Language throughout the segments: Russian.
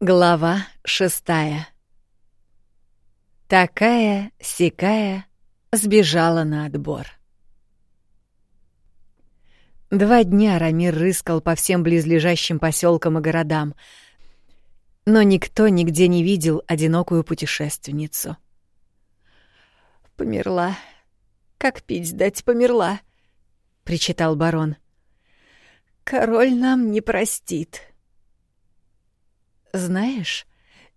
Глава шестая. Такая, сякая, сбежала на отбор. Два дня Рамир рыскал по всем близлежащим поселкам и городам, но никто нигде не видел одинокую путешественницу. «Померла. Как пить дать померла», — причитал барон. «Король нам не простит». Знаешь,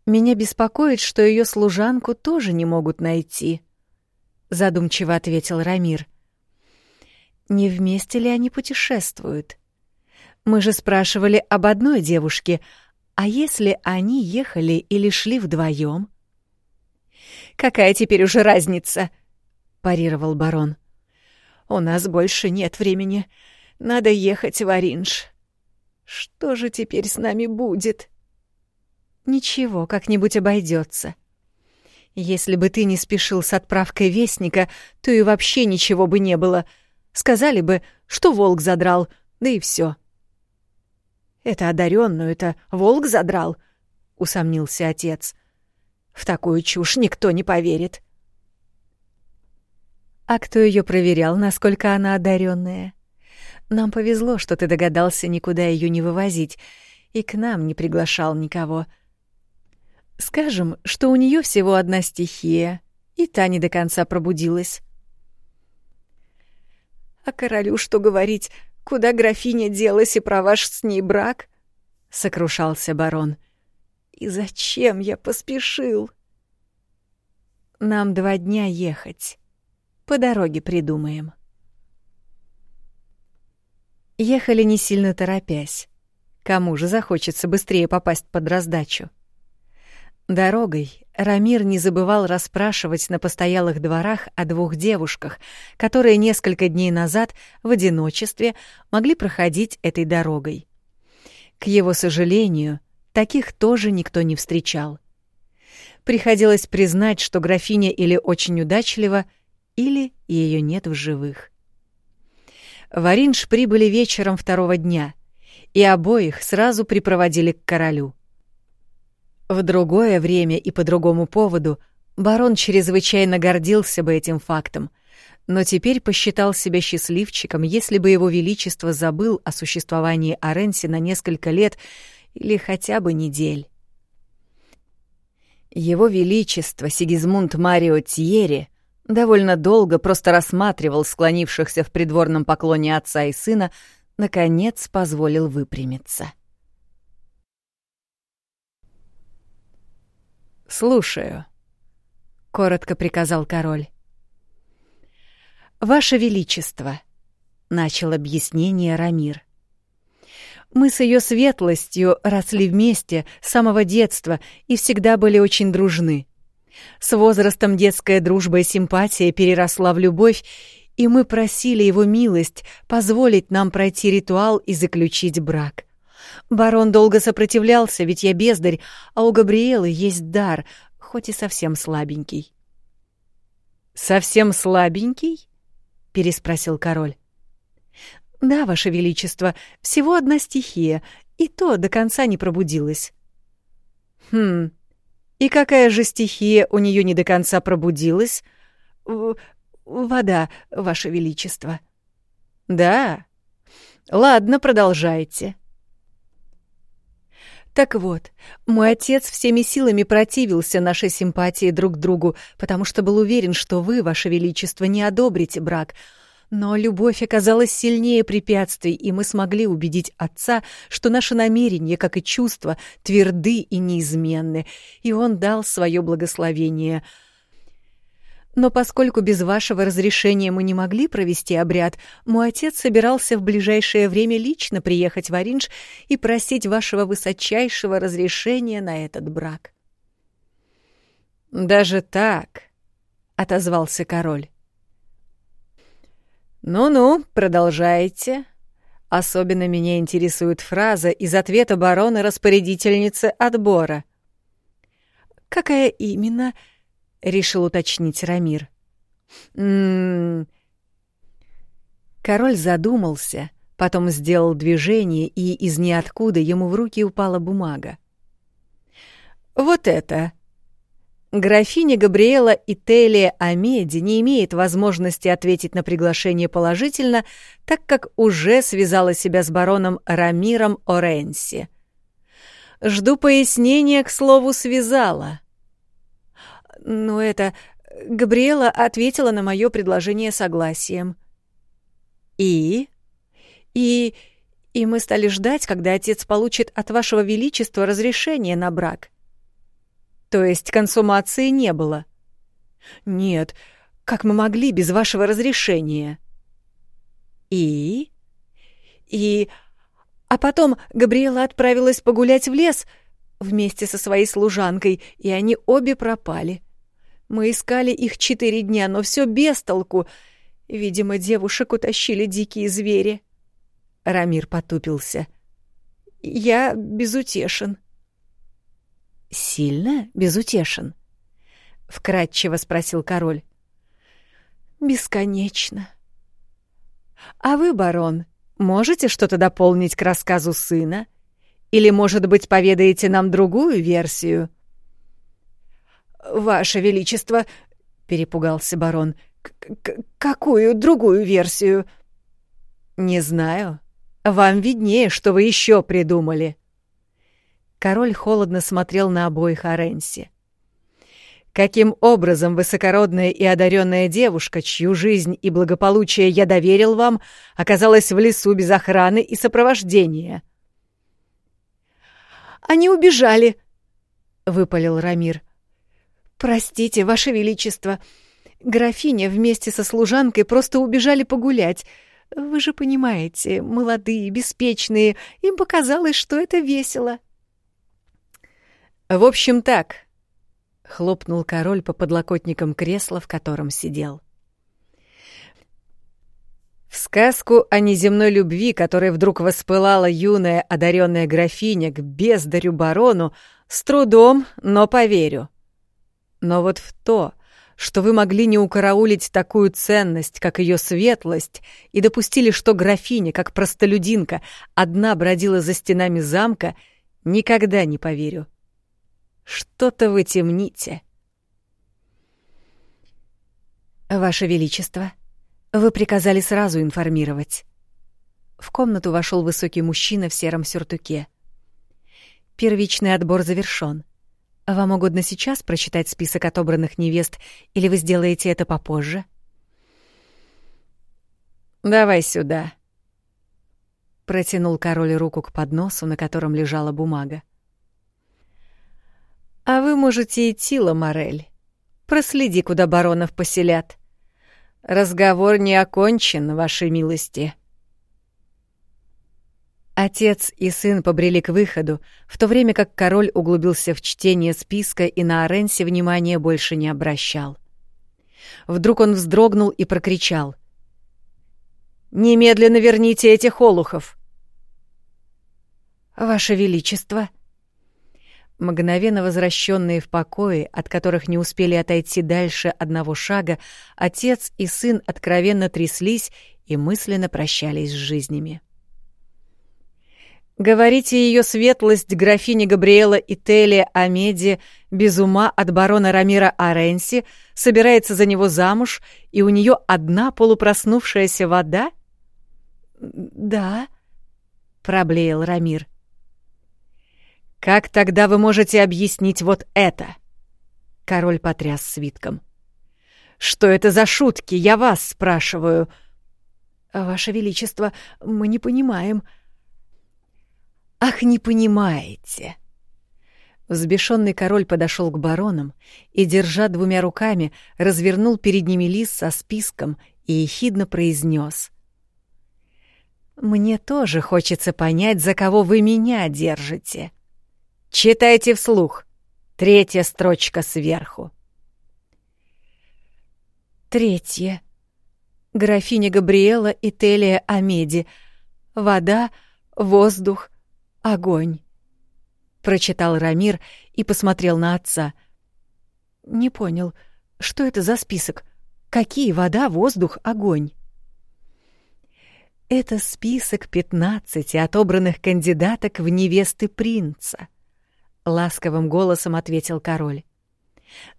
меня беспокоит, что ее служанку тоже не могут найти, задумчиво ответил Рамир. Не вместе ли они путешествуют? Мы же спрашивали об одной девушке, а если они ехали или шли вдвоем? Какая теперь уже разница? парировал барон. У нас больше нет времени. Надо ехать в Оринж. Что же теперь с нами будет? Ничего, как-нибудь обойдется. Если бы ты не спешил с отправкой вестника, то и вообще ничего бы не было. Сказали бы, что волк задрал, да и все. Это одаренную это волк задрал, усомнился отец. В такую чушь никто не поверит. А кто ее проверял, насколько она одаренная? Нам повезло, что ты догадался никуда ее не вывозить, и к нам не приглашал никого — Скажем, что у нее всего одна стихия, и та не до конца пробудилась. «А королю что говорить, куда графиня делась и про ваш с ней брак?» — сокрушался барон. «И зачем я поспешил?» «Нам два дня ехать. По дороге придумаем». Ехали не сильно торопясь. Кому же захочется быстрее попасть под раздачу? Дорогой Рамир не забывал расспрашивать на постоялых дворах о двух девушках, которые несколько дней назад в одиночестве могли проходить этой дорогой. К его сожалению, таких тоже никто не встречал. Приходилось признать, что графиня или очень удачлива, или ее нет в живых. В прибыли вечером второго дня, и обоих сразу припроводили к королю — в другое время и по другому поводу барон чрезвычайно гордился бы этим фактом, но теперь посчитал себя счастливчиком, если бы его величество забыл о существовании Оренси на несколько лет или хотя бы недель. Его величество Сигизмунд Марио Тьери довольно долго просто рассматривал склонившихся в придворном поклоне отца и сына, наконец позволил выпрямиться. «Слушаю», — коротко приказал король. «Ваше Величество», — начал объяснение Рамир. «Мы с ее светлостью росли вместе с самого детства и всегда были очень дружны. С возрастом детская дружба и симпатия переросла в любовь, и мы просили его милость позволить нам пройти ритуал и заключить брак. Барон долго сопротивлялся, ведь я бездарь, а у Габриэлы есть дар, хоть и совсем слабенький. «Совсем слабенький?» — переспросил король. «Да, Ваше Величество, всего одна стихия, и то до конца не пробудилась». «Хм, и какая же стихия у нее не до конца пробудилась?» «Вода, Ваше Величество». «Да? Ладно, продолжайте». Так вот, мой отец всеми силами противился нашей симпатии друг к другу, потому что был уверен, что вы, ваше величество, не одобрите брак. Но любовь оказалась сильнее препятствий, и мы смогли убедить отца, что наши намерения, как и чувства, тверды и неизменны, и он дал свое благословение — но поскольку без вашего разрешения мы не могли провести обряд, мой отец собирался в ближайшее время лично приехать в Оринж и просить вашего высочайшего разрешения на этот брак. «Даже так?» — отозвался король. «Ну-ну, продолжайте. Особенно меня интересует фраза из ответа барона-распорядительницы отбора». «Какая именно?» — решил уточнить Рамир. «М-м-м...» Король задумался, потом сделал движение, и из ниоткуда ему в руки упала бумага. вот это. Графиня Габриэла Ителия Амеди не имеет возможности ответить на приглашение положительно, так как уже связала себя с бароном Рамиром Оренси. Жду пояснения, к слову, связала. Ну, это... Габриэла ответила на мое предложение согласием. И? И... И мы стали ждать, когда отец получит от вашего величества разрешение на брак. То есть консумации не было? Нет, как мы могли без вашего разрешения? И? И... А потом Габриэла отправилась погулять в лес вместе со своей служанкой, и они обе пропали. Мы искали их четыре дня, но все без толку. Видимо, девушек утащили дикие звери. Рамир потупился. Я безутешен. Сильно безутешен? Вкратчиво спросил король. Бесконечно. А вы, барон, Можете что-то дополнить к рассказу сына? Или, может быть, поведаете нам другую версию?» «Ваше Величество», — перепугался барон, — «какую другую версию?» «Не знаю. Вам виднее, что вы еще придумали». Король холодно смотрел на обоих Оренси. Каким образом высокородная и одаренная девушка, чью жизнь и благополучие я доверил вам, оказалась в лесу без охраны и сопровождения? «Они убежали», — выпалил Рамир. «Простите, Ваше Величество, графиня вместе со служанкой просто убежали погулять. Вы же понимаете, молодые, беспечные, им показалось, что это весело». «В общем, так», хлопнул король по подлокотникам кресла, в котором сидел. В сказку о неземной любви, которой вдруг воспылала юная одаренная графиня к бездарю барону, с трудом, но поверю. Но вот в то, что вы могли не укараулить такую ценность, как ее светлость, и допустили, что графиня, как простолюдинка, одна бродила за стенами замка, никогда не поверю. Что-то вы темните. Ваше Величество, вы приказали сразу информировать. В комнату вошел высокий мужчина в сером сюртуке. Первичный отбор завершён. Вам угодно сейчас прочитать список отобранных невест, или вы сделаете это попозже? Давай сюда. Протянул король руку к подносу, на котором лежала бумага. А вы можете идти, Ламорель. Проследи, куда баронов поселят. Разговор не окончен, вашей милости. Отец и сын побрели к выходу, в то время как король углубился в чтение списка и на Оренсе внимания больше не обращал. Вдруг он вздрогнул и прокричал. «Немедленно верните этих олухов!» «Ваше Величество!» Мгновенно возвращенные в покое, от которых не успели отойти дальше одного шага, отец и сын откровенно тряслись и мысленно прощались с жизнями. Говорите ее светлость графиня Габриэла Ителия Амеди без ума от барона Рамира Аренси собирается за него замуж, и у нее одна полупроснувшаяся вода? Да, проблеял Рамир. — «Как тогда вы можете объяснить вот это?» Король потряс свитком. «Что это за шутки? Я вас спрашиваю». «Ваше Величество, мы не понимаем». «Ах, не понимаете!» Взбешенный король подошел к баронам и, держа двумя руками, развернул перед ними лист со списком и ехидно произнес: «Мне тоже хочется понять, за кого вы меня держите». Читайте вслух. Третья строчка сверху. Третье. Графиня Габриэла и Телия Амеди. Вода, воздух, огонь. Прочитал Рамир и посмотрел на отца. Не понял, что это за список? Какие вода, воздух, огонь? Это список пятнадцати отобранных кандидаток в невесты принца. — ласковым голосом ответил король.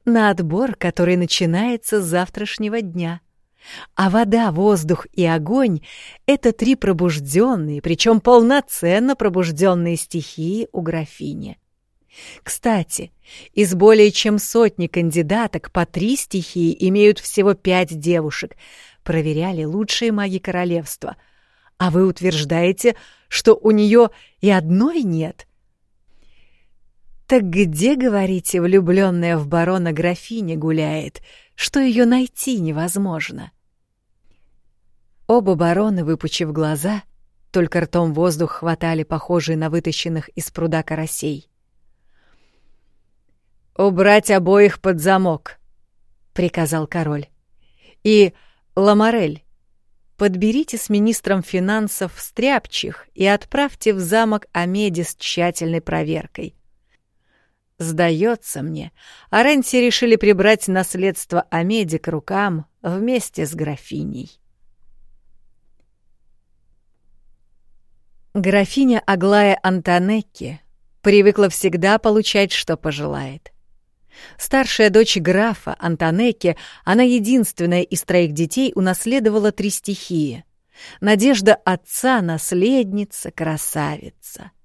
«На отбор, который начинается с завтрашнего дня. А вода, воздух и огонь — это три пробужденные, причем полноценно пробужденные стихии у графини. Кстати, из более чем сотни кандидаток по три стихии имеют всего пять девушек. Проверяли лучшие маги королевства. А вы утверждаете, что у нее и одной нет? Так где, говорите, влюбленная в барона графиня гуляет, что ее найти невозможно? Оба барона, выпучив глаза, только ртом воздух хватали похожие на вытащенных из пруда карасей. «Убрать обоих под замок», — приказал король. «И, Ламорель, подберите с министром финансов стряпчих и отправьте в замок Амеди с тщательной проверкой. Сдается мне, Аренти решили прибрать наследство Амеди к рукам вместе с графиней. Графиня Аглая Антонекки привыкла всегда получать, что пожелает. Старшая дочь графа Антонекки, она единственная из троих детей, унаследовала три стихии. Надежда отца — наследница, красавица —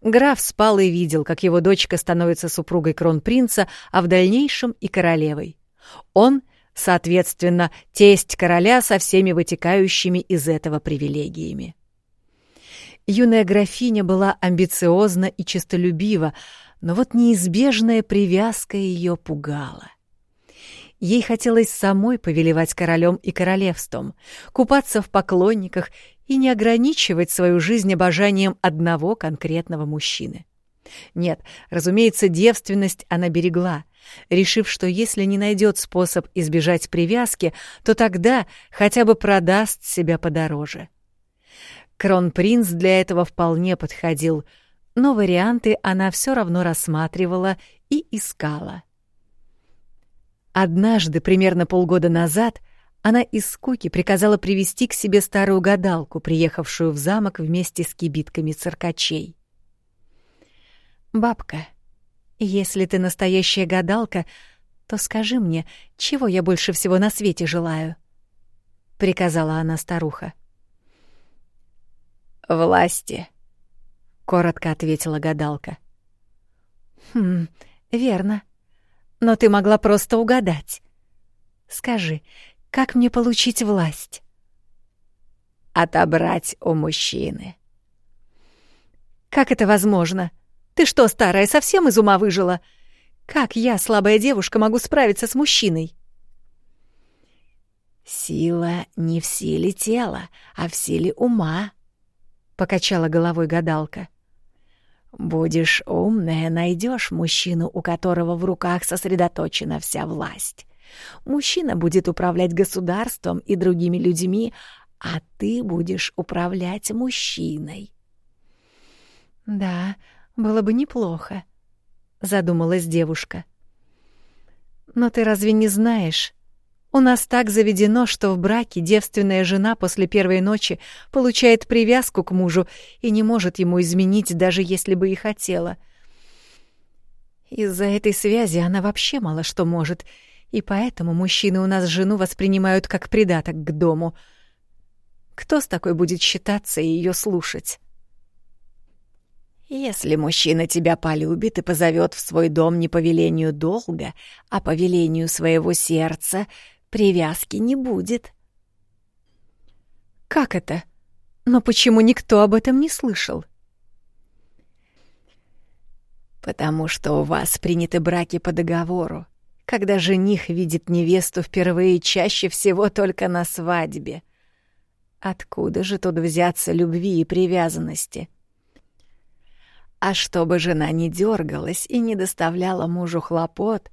Граф спал и видел, как его дочка становится супругой кронпринца, а в дальнейшем и королевой. Он, соответственно, тесть короля со всеми вытекающими из этого привилегиями. Юная графиня была амбициозна и честолюбива, но вот неизбежная привязка ее пугала. Ей хотелось самой повелевать королем и королевством, купаться в поклонниках и не ограничивать свою жизнь обожанием одного конкретного мужчины. Нет, разумеется, девственность она берегла, решив, что если не найдет способ избежать привязки, то тогда хотя бы продаст себя подороже. Кронпринц для этого вполне подходил, но варианты она все равно рассматривала и искала. Однажды, примерно полгода назад, она из скуки приказала привести к себе старую гадалку, приехавшую в замок вместе с кибитками циркачей. «Бабка, если ты настоящая гадалка, то скажи мне, чего я больше всего на свете желаю?» — приказала она старуха. «Власти», — коротко ответила гадалка. «Хм, верно. Но ты могла просто угадать. Скажи, как мне получить власть? Отобрать у мужчины. Как это возможно? Ты что, старая, совсем из ума выжила? Как я, слабая девушка, могу справиться с мужчиной? Сила не в силе тела, а в силе ума, покачала головой гадалка. Будешь умная, найдешь мужчину, у которого в руках сосредоточена вся власть. Мужчина будет управлять государством и другими людьми, а ты будешь управлять мужчиной. Да, было бы неплохо, задумалась девушка. Но ты разве не знаешь? У нас так заведено, что в браке девственная жена после первой ночи получает привязку к мужу и не может ему изменить, даже если бы и хотела. Из-за этой связи она вообще мало что может — и поэтому мужчины у нас жену воспринимают как придаток к дому. Кто с такой будет считаться и ее слушать? Если мужчина тебя полюбит и позовет в свой дом не по велению долга, а по велению своего сердца, привязки не будет. Как это? Но почему никто об этом не слышал? Потому что у вас приняты браки по договору, когда жених видит невесту впервые чаще всего только на свадьбе. Откуда же тут взяться любви и привязанности? А чтобы жена не дергалась и не доставляла мужу хлопот,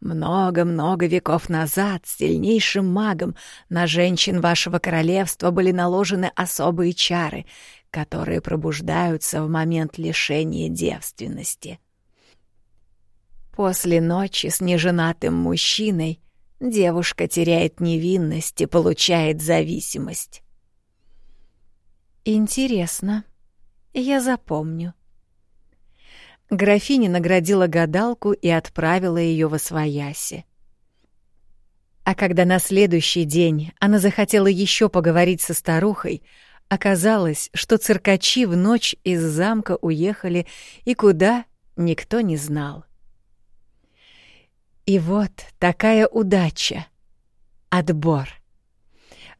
много-много веков назад сильнейшим магом на женщин вашего королевства были наложены особые чары, которые пробуждаются в момент лишения девственности. После ночи с неженатым мужчиной девушка теряет невинность и получает зависимость. Интересно. Я запомню. Графиня наградила гадалку и отправила ее во свояси. А когда на следующий день она захотела еще поговорить со старухой, оказалось, что циркачи в ночь из замка уехали и куда никто не знал. И вот такая удача. Отбор.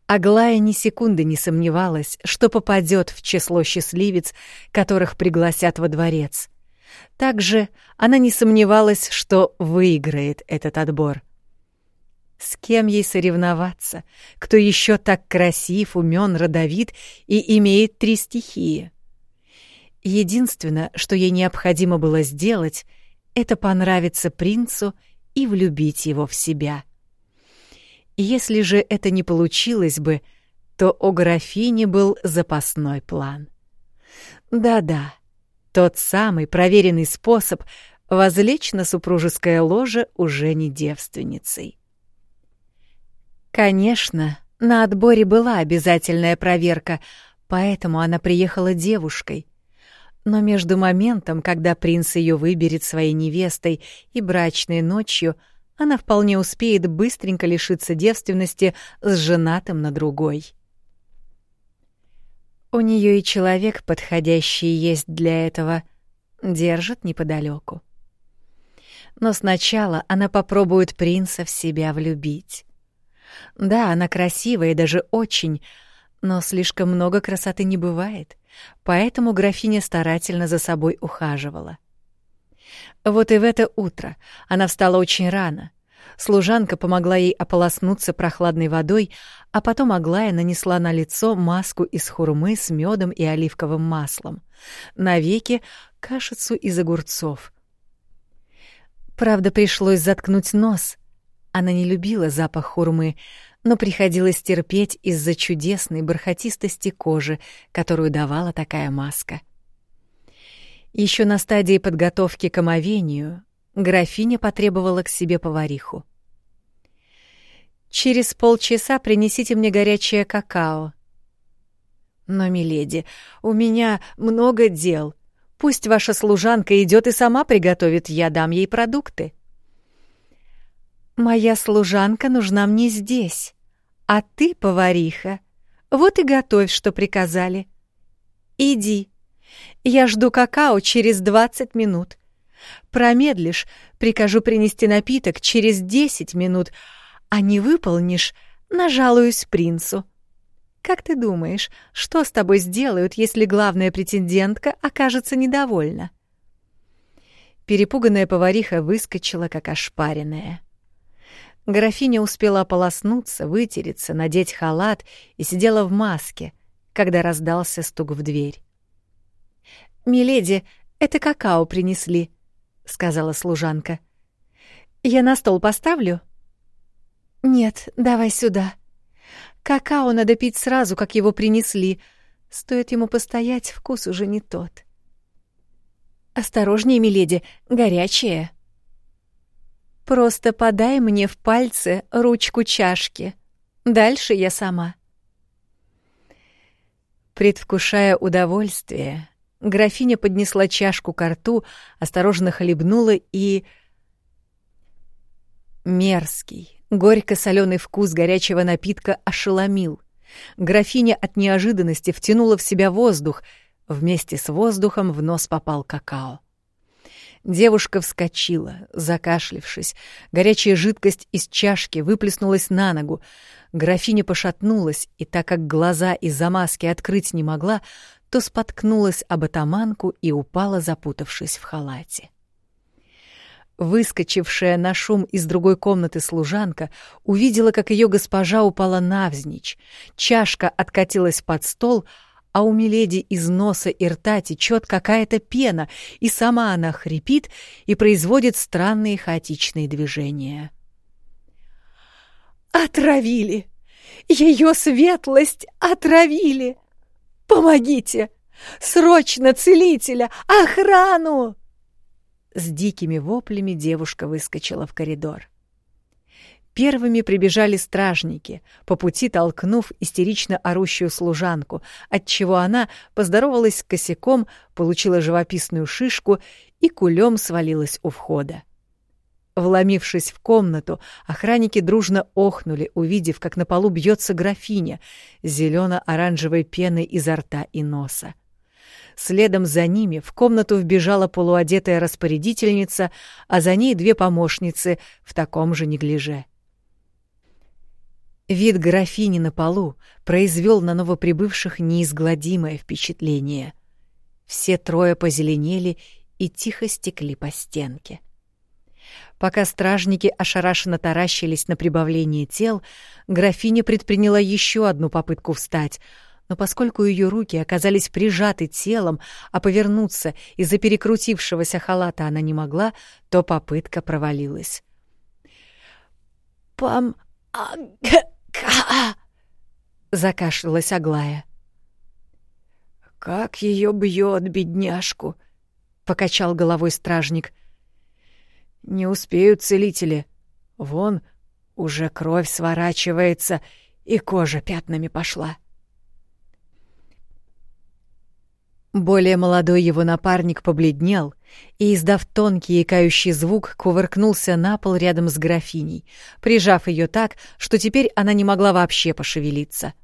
Аглая ни секунды не сомневалась, что попадет в число счастливец, которых пригласят во дворец. Также она не сомневалась, что выиграет этот отбор — с кем ей соревноваться? Кто еще так красив, умен, родовит и имеет три стихии? Единственное, что ей необходимо было сделать, это понравиться принцу и влюбить его в себя. Если же это не получилось бы, то у графини был запасной план. Да-да, тот самый проверенный способ возлечь на супружеское ложе уже не девственницей. Конечно, на отборе была обязательная проверка, поэтому она приехала девушкой. Но между моментом, когда принц ее выберет своей невестой, и брачной ночью, она вполне успеет быстренько лишиться девственности с женатым на другой. У нее и человек, подходящий есть для этого, держит неподалеку. Но сначала она попробует принца в себя влюбить. Да, она красивая и даже очень, но слишком много красоты не бывает, поэтому графиня старательно за собой ухаживала. Вот и в это утро она встала очень рано. Служанка помогла ей ополоснуться прохладной водой, а потом Аглая нанесла на лицо маску из хурмы с медом и оливковым маслом, на веки — кашицу из огурцов. Правда, пришлось заткнуть нос — она не любила запах хурмы, но приходилось терпеть из-за чудесной бархатистости кожи, которую давала такая маска. Еще на стадии подготовки к омовению графиня потребовала к себе повариху. «Через полчаса принесите мне горячее какао». «Но, миледи, у меня много дел. Пусть ваша служанка идет и сама приготовит, я дам ей продукты». «Моя служанка нужна мне здесь, а ты, повариха, вот и готовь, что приказали. Иди, я жду какао через двадцать минут. Промедлишь, прикажу принести напиток через десять минут, а не выполнишь, нажалуюсь принцу». Как ты думаешь, что с тобой сделают, если главная претендентка окажется недовольна? Перепуганная повариха выскочила, как ошпаренная. Графиня успела ополоснуться, вытереться, надеть халат и сидела в маске, когда раздался стук в дверь. «Миледи, это какао принесли», — сказала служанка. «Я на стол поставлю?» «Нет, давай сюда. Какао надо пить сразу, как его принесли. Стоит ему постоять, вкус уже не тот». «Осторожнее, миледи, горячее», Просто подай мне в пальцы ручку чашки. Дальше я сама. Предвкушая удовольствие, графиня поднесла чашку к рту, осторожно хлебнула и... Мерзкий, горько-соленый вкус горячего напитка ошеломил. Графиня от неожиданности втянула в себя воздух, вместе с воздухом в нос попал какао. Девушка вскочила, закашлившись. Горячая жидкость из чашки выплеснулась на ногу. Графиня пошатнулась, и так как глаза из-за маски открыть не могла, то споткнулась об атаманку и упала, запутавшись в халате. Выскочившая на шум из другой комнаты служанка увидела, как ее госпожа упала навзничь. Чашка откатилась под стол, а у Миледи из носа и рта течет какая-то пена, и сама она хрипит и производит странные хаотичные движения. «Отравили! Ее светлость отравили! Помогите! Срочно целителя! Охрану!» С дикими воплями девушка выскочила в коридор. Первыми прибежали стражники, по пути толкнув истерично орущую служанку, отчего она поздоровалась с косяком, получила живописную шишку и кулем свалилась у входа. Вломившись в комнату, охранники дружно охнули, увидев, как на полу бьется графиня зелено-оранжевой пеной изо рта и носа. Следом за ними в комнату вбежала полуодетая распорядительница, а за ней две помощницы в таком же неглиже. Вид графини на полу произвел на новоприбывших неизгладимое впечатление. Все трое позеленели и тихо стекли по стенке. Пока стражники ошарашенно таращились на прибавление тел, графиня предприняла еще одну попытку встать, но поскольку ее руки оказались прижаты телом, а повернуться из-за перекрутившегося халата она не могла, то попытка провалилась. «Пам... а... ка...» — закашлялась Аглая. «Как ее бьет, бедняжку!» — покачал головой стражник — не успеют целители. Вон, уже кровь сворачивается, и кожа пятнами пошла. Более молодой его напарник побледнел и, издав тонкий икающий звук, кувыркнулся на пол рядом с графиней, прижав ее так, что теперь она не могла вообще пошевелиться.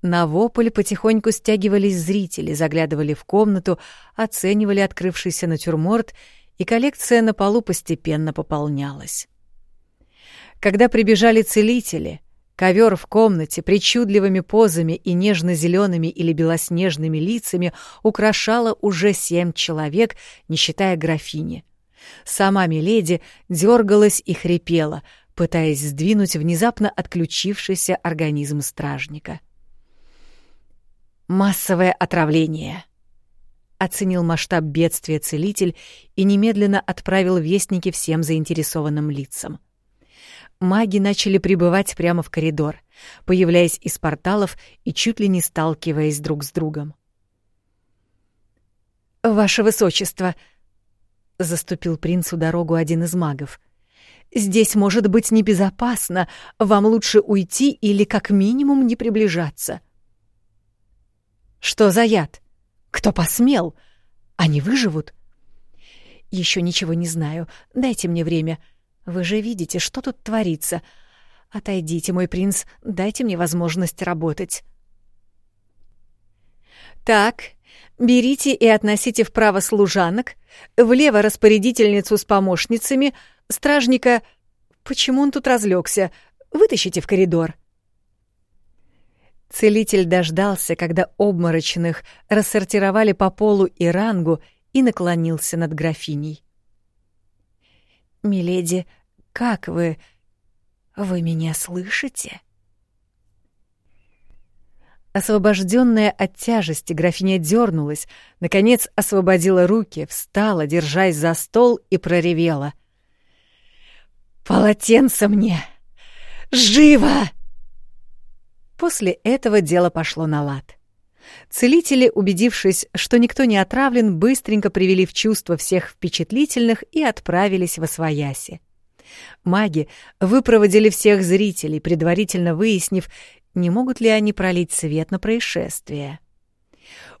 На вопль потихоньку стягивались зрители, заглядывали в комнату, оценивали открывшийся натюрморт и коллекция на полу постепенно пополнялась. Когда прибежали целители, ковер в комнате причудливыми позами и нежно-зелеными или белоснежными лицами украшало уже семь человек, не считая графини. Сама Миледи дергалась и хрипела, пытаясь сдвинуть внезапно отключившийся организм стражника. Массовое отравление оценил масштаб бедствия целитель и немедленно отправил вестники всем заинтересованным лицам. Маги начали прибывать прямо в коридор, появляясь из порталов и чуть ли не сталкиваясь друг с другом. «Ваше Высочество!» — заступил принцу дорогу один из магов. «Здесь может быть небезопасно. Вам лучше уйти или как минимум не приближаться». «Что за яд?» Кто посмел? Они выживут? Еще ничего не знаю. Дайте мне время. Вы же видите, что тут творится. Отойдите, мой принц, дайте мне возможность работать. Так, берите и относите вправо служанок, влево распорядительницу с помощницами, стражника... Почему он тут разлегся? Вытащите в коридор. Целитель дождался, когда обморочных рассортировали по полу и рангу, и наклонился над графиней. «Миледи, как вы? Вы меня слышите?» Освобожденная от тяжести, графиня дернулась, наконец освободила руки, встала, держась за стол и проревела. «Полотенце мне! Живо!» После этого дело пошло на лад. Целители, убедившись, что никто не отравлен, быстренько привели в чувство всех впечатлительных и отправились во свояси. Маги выпроводили всех зрителей, предварительно выяснив, не могут ли они пролить свет на происшествие.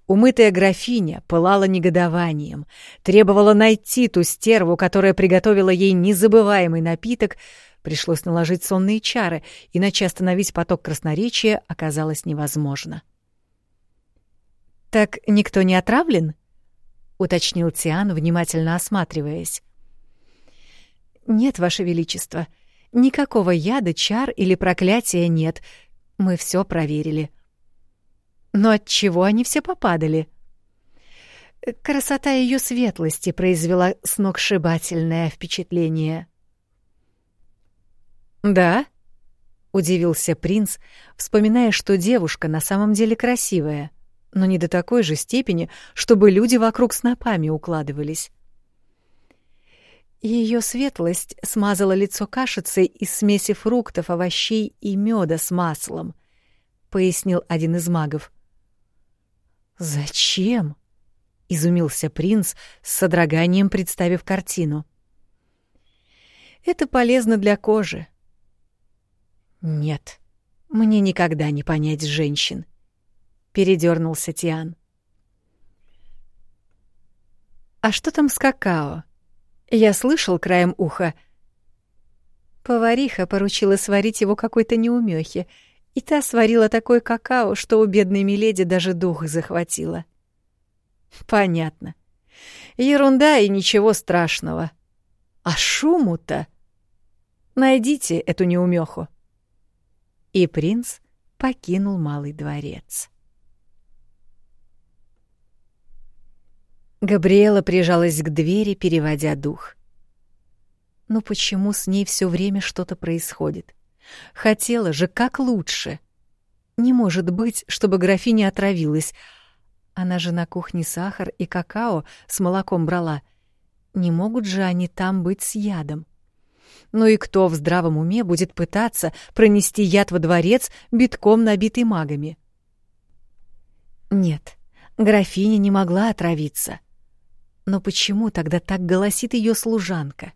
Умытая графиня пылала негодованием, требовала найти ту стерву, которая приготовила ей незабываемый напиток, Пришлось наложить сонные чары, иначе остановить поток красноречия оказалось невозможно. «Так никто не отравлен?» — уточнил Тиан, внимательно осматриваясь. «Нет, Ваше Величество, никакого яда, чар или проклятия нет. Мы все проверили». «Но от чего они все попадали?» Красота ее светлости произвела сногсшибательное впечатление. «Да?» — удивился принц, вспоминая, что девушка на самом деле красивая, но не до такой же степени, чтобы люди вокруг снопами укладывались. Ее светлость смазала лицо кашицей из смеси фруктов, овощей и меда с маслом, — пояснил один из магов. «Зачем?» — изумился принц, с содроганием представив картину. «Это полезно для кожи», «Нет, мне никогда не понять женщин», — передернулся Тиан. А что там с какао? Я слышал краем уха. Повариха поручила сварить его какой-то неумехе, и та сварила такой какао, что у бедной Миледи даже дух захватило. Понятно. Ерунда и ничего страшного. А шуму-то... Найдите эту неумеху. И принц покинул малый дворец. Габриэла прижалась к двери, переводя дух. Но почему с ней все время что-то происходит? Хотела же как лучше. Не может быть, чтобы графиня отравилась. Она же на кухне сахар и какао с молоком брала. Не могут же они там быть с ядом. Ну и кто в здравом уме будет пытаться пронести яд во дворец, битком набитый магами? Нет, графиня не могла отравиться. Но почему тогда так голосит ее служанка?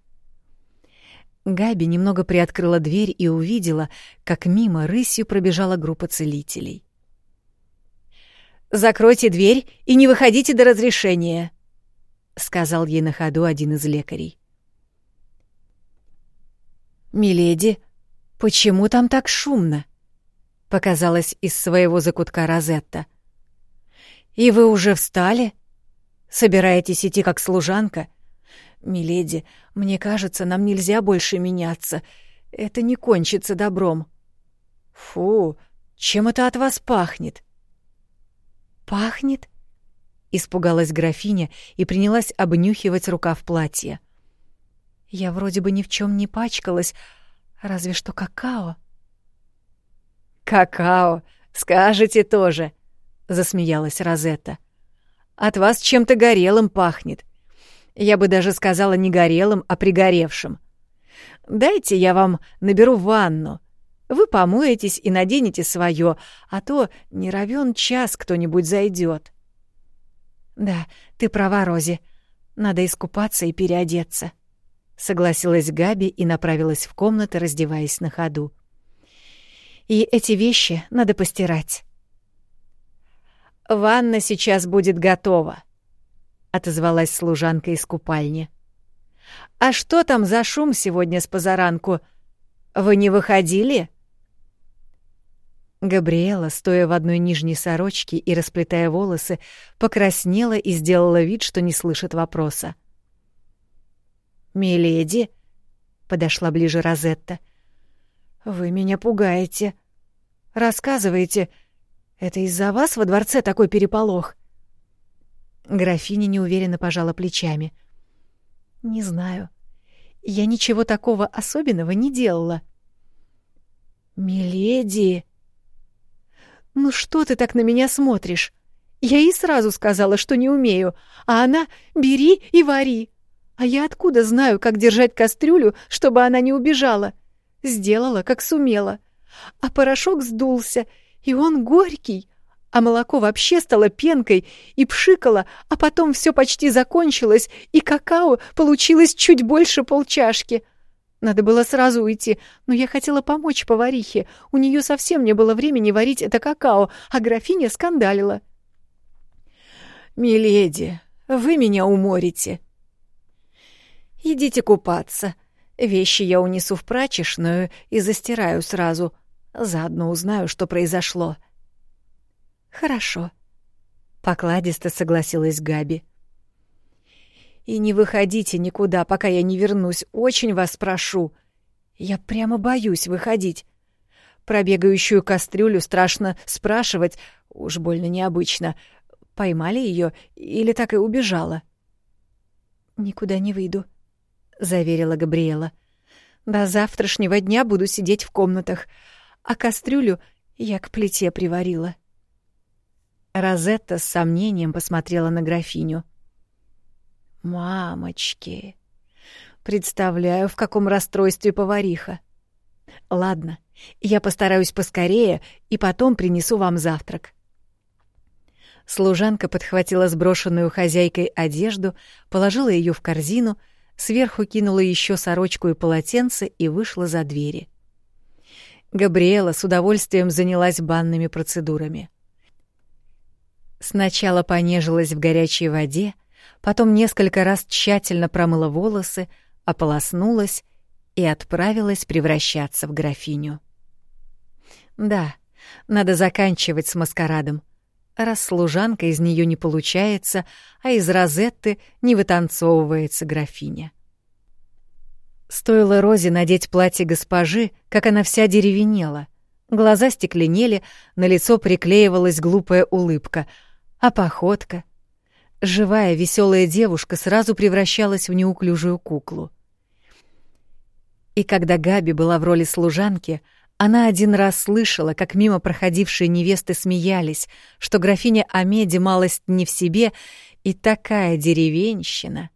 Габи немного приоткрыла дверь и увидела, как мимо рысью пробежала группа целителей. «Закройте дверь и не выходите до разрешения», — сказал ей на ходу один из лекарей. «Миледи, почему там так шумно?» — показалась из своего закутка Розетта. «И вы уже встали? Собираетесь идти как служанка? Миледи, мне кажется, нам нельзя больше меняться. Это не кончится добром». «Фу, чем это от вас пахнет?» «Пахнет?» — испугалась графиня и принялась обнюхивать рукав платья. Я вроде бы ни в чем не пачкалась, разве что какао. «Какао, скажете тоже», — засмеялась Розетта. «От вас чем-то горелым пахнет. Я бы даже сказала не горелым, а пригоревшим. Дайте я вам наберу ванну. Вы помоетесь и наденете свое, а то не равен час кто-нибудь зайдет. «Да, ты права, Рози. Надо искупаться и переодеться», согласилась Габи и направилась в комнату, раздеваясь на ходу. И эти вещи надо постирать. Ванна сейчас будет готова, отозвалась служанка из купальни. А что там за шум сегодня с позаранку? Вы не выходили? Габриэла, стоя в одной нижней сорочке и расплетая волосы, покраснела и сделала вид, что не слышит вопроса. — «Миледи», — подошла ближе Розетта, — «вы меня пугаете. Рассказывайте, это из-за вас во дворце такой переполох?» Графиня неуверенно пожала плечами. «Не знаю. Я ничего такого особенного не делала». «Миледи!» «Ну что ты так на меня смотришь? Я ей сразу сказала, что не умею, а она «бери и вари». А я откуда знаю, как держать кастрюлю, чтобы она не убежала? Сделала, как сумела. А порошок сдулся, и он горький. А молоко вообще стало пенкой и пшикало, а потом все почти закончилось, и какао получилось чуть больше полчашки. Надо было сразу уйти, но я хотела помочь поварихе. У нее совсем не было времени варить это какао, а графиня скандалила. «Миледи, вы меня уморите», «Идите купаться. Вещи я унесу в прачечную и застираю сразу. Заодно узнаю, что произошло». «Хорошо», — покладисто согласилась Габи. «И не выходите никуда, пока я не вернусь, очень вас прошу. Я прямо боюсь выходить. Про бегающую кастрюлю страшно спрашивать, уж больно необычно. Поймали ее или так и убежала?» «Никуда не выйду», — заверила Габриэла. «До завтрашнего дня буду сидеть в комнатах, а кастрюлю я к плите приварила». Розетта с сомнением посмотрела на графиню. «Мамочки! Представляю, в каком расстройстве повариха. Ладно, я постараюсь поскорее и потом принесу вам завтрак». Служанка подхватила сброшенную хозяйкой одежду, положила ее в корзину — сверху кинула еще сорочку и полотенце и вышла за двери. Габриэла с удовольствием занялась банными процедурами. Сначала понежилась в горячей воде, потом несколько раз тщательно промыла волосы, ополоснулась и отправилась превращаться в графиню. Да, надо заканчивать с маскарадом. Раз служанка из нее не получается, а из Розетты не вытанцовывается графиня. Стоило Розе надеть платье госпожи, как она вся деревенела. Глаза стекленели, на лицо приклеивалась глупая улыбка, а походка... Живая, веселая девушка сразу превращалась в неуклюжую куклу. И когда Габи была в роли служанки, она один раз слышала, как мимо проходившие невесты смеялись, что графиня Амеди малость не в себе и такая деревенщина.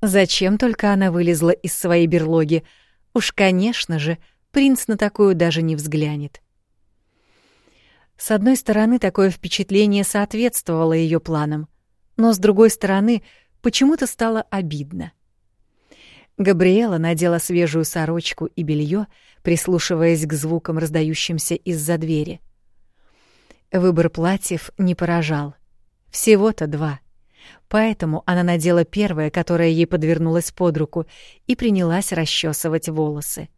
Зачем только она вылезла из своей берлоги? Уж, конечно же, принц на такую даже не взглянет. С одной стороны, такое впечатление соответствовало ее планам, но с другой стороны, почему-то стало обидно. Габриэла надела свежую сорочку и белье, прислушиваясь к звукам, раздающимся из-за двери. Выбор платьев не поражал. Всего-то два. Поэтому она надела первое, которое ей подвернулось под руку, и принялась расчесывать волосы.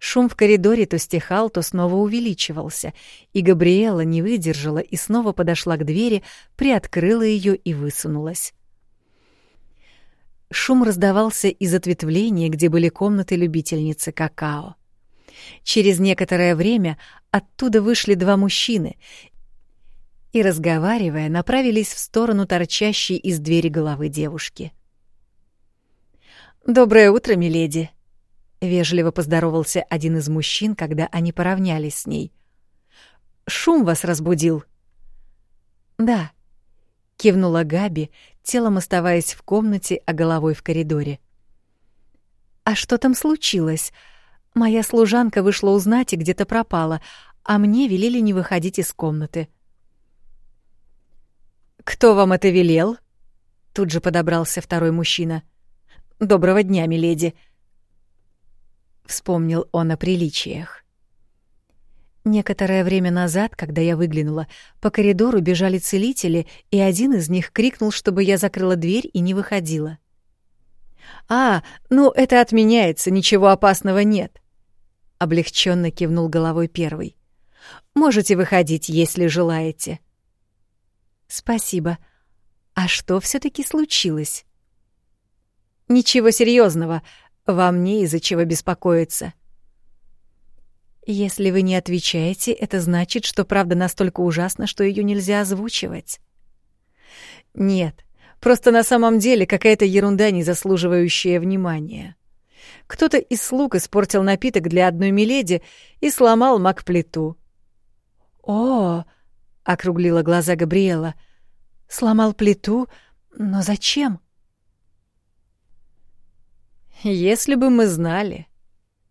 Шум в коридоре то стихал, то снова увеличивался, и Габриэла не выдержала и снова подошла к двери, приоткрыла ее и высунулась. Шум раздавался из ответвления, где были комнаты любительницы какао. Через некоторое время оттуда вышли два мужчины и, разговаривая, направились в сторону торчащей из двери головы девушки. «Доброе утро, миледи!» — вежливо поздоровался один из мужчин, когда они поравнялись с ней. «Шум вас разбудил?» «Да», — кивнула Габи, телом оставаясь в комнате, а головой в коридоре. «А что там случилось? Моя служанка вышла узнать и где-то пропала, а мне велели не выходить из комнаты». «Кто вам это велел?» Тут же подобрался второй мужчина. «Доброго дня, миледи!» Вспомнил он о приличиях. Некоторое время назад, когда я выглянула, по коридору бежали целители, и один из них крикнул, чтобы я закрыла дверь и не выходила. «А, ну это отменяется, ничего опасного нет», — облегченно кивнул головой первый. «Можете выходить, если желаете». «Спасибо. А что все таки случилось?» «Ничего серьезного. Вам не из-за чего беспокоиться. Если вы не отвечаете, это значит, что правда настолько ужасна, что ее нельзя озвучивать. Нет, просто на самом деле какая-то ерунда, не заслуживающая внимания. Кто-то из слуг испортил напиток для одной миледи и сломал маг-плиту. «О!» — округлила глаза Габриэла. «Сломал плиту? Но зачем?» «Если бы мы знали»,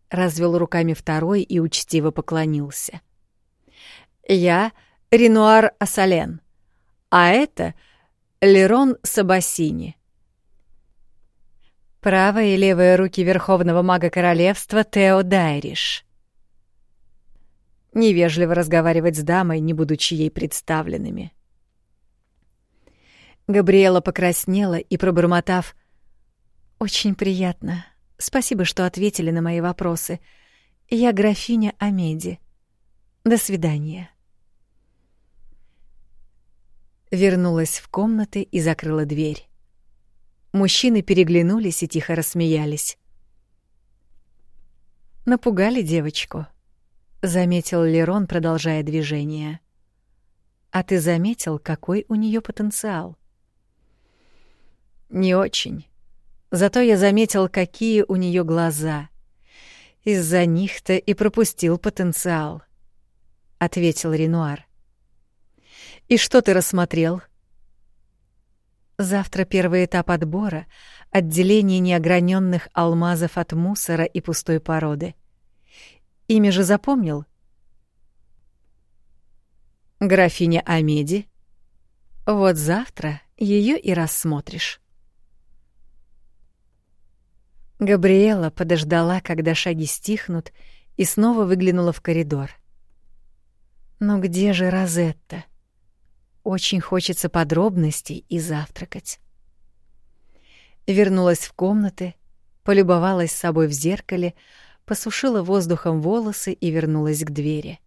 развел руками второй и учтиво поклонился. Я Ренуар Ассален, а это Лерон Сабасини. Правая и левая руки верховного мага королевства Тео Дайриш. Невежливо разговаривать с дамой, не будучи ей представленными. Габриэла покраснела и, пробормотав «Очень приятно», Спасибо, что ответили на мои вопросы. Я графиня Амеди. До свидания. Вернулась в комнаты и закрыла дверь. Мужчины переглянулись и тихо рассмеялись. Напугали девочку, заметил Лерон, продолжая движение. А ты заметил, какой у нее потенциал? Не очень. Зато я заметил, какие у нее глаза. Из-за них-то и пропустил потенциал, ответил Ренуар. И что ты рассмотрел? Завтра первый этап отбора отделение неограненных алмазов от мусора и пустой породы. Имя же запомнил? Графиня Амеди. Вот завтра ее и рассмотришь. Габриэла подождала, когда шаги стихнут, и снова выглянула в коридор. Но где же Розетта? Очень хочется подробностей и завтракать. Вернулась в комнаты, полюбовалась собой в зеркале, посушила воздухом волосы и вернулась к двери.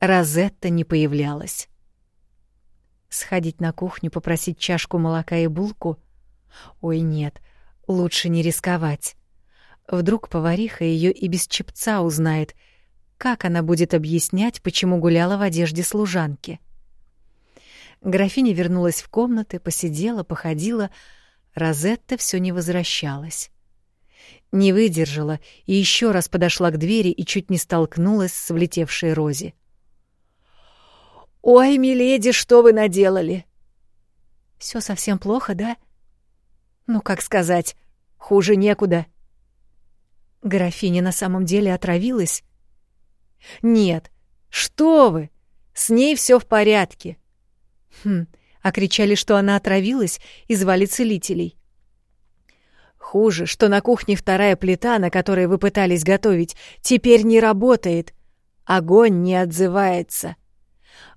Розетта не появлялась. Сходить на кухню, попросить чашку молока и булку? Ой, нет, лучше не рисковать. Вдруг повариха ее и без чепца узнает, как она будет объяснять, почему гуляла в одежде служанки. Графиня вернулась в комнаты, посидела, походила. Розетта все не возвращалась. Не выдержала и еще раз подошла к двери и чуть не столкнулась с влетевшей Рози. «Ой, миледи, что вы наделали?» Все совсем плохо, да?» «Ну, как сказать, хуже некуда». Графиня на самом деле отравилась? «Нет, что вы! С ней все в порядке». «Хм, а кричали, что она отравилась, и звали целителей». «Хуже, что на кухне вторая плита, на которой вы пытались готовить, теперь не работает. Огонь не отзывается».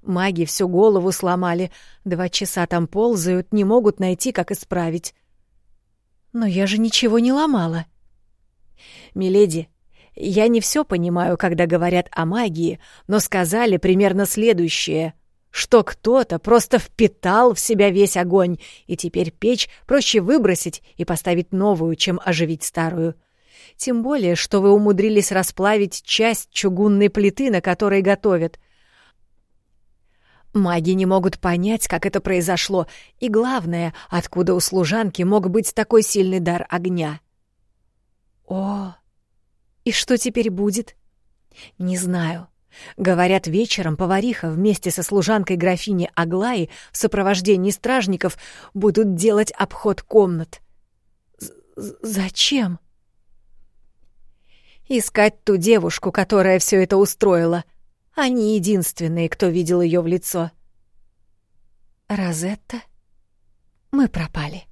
Маги всю голову сломали. Два часа там ползают, не могут найти, как исправить. Но я же ничего не ломала. Миледи, я не все понимаю, когда говорят о магии, но сказали примерно следующее. Что кто-то просто впитал в себя весь огонь, и теперь печь проще выбросить и поставить новую, чем оживить старую. Тем более, что вы умудрились расплавить часть чугунной плиты, на которой готовят — Маги не могут понять, как это произошло, и главное, откуда у служанки мог быть такой сильный дар огня. О, и что теперь будет? Не знаю. Говорят, вечером повариха вместе со служанкой графини Аглаи в сопровождении стражников будут делать обход комнат. Зачем? Искать ту девушку, которая все это устроила — они единственные, кто видел ее в лицо. Розетта, мы пропали.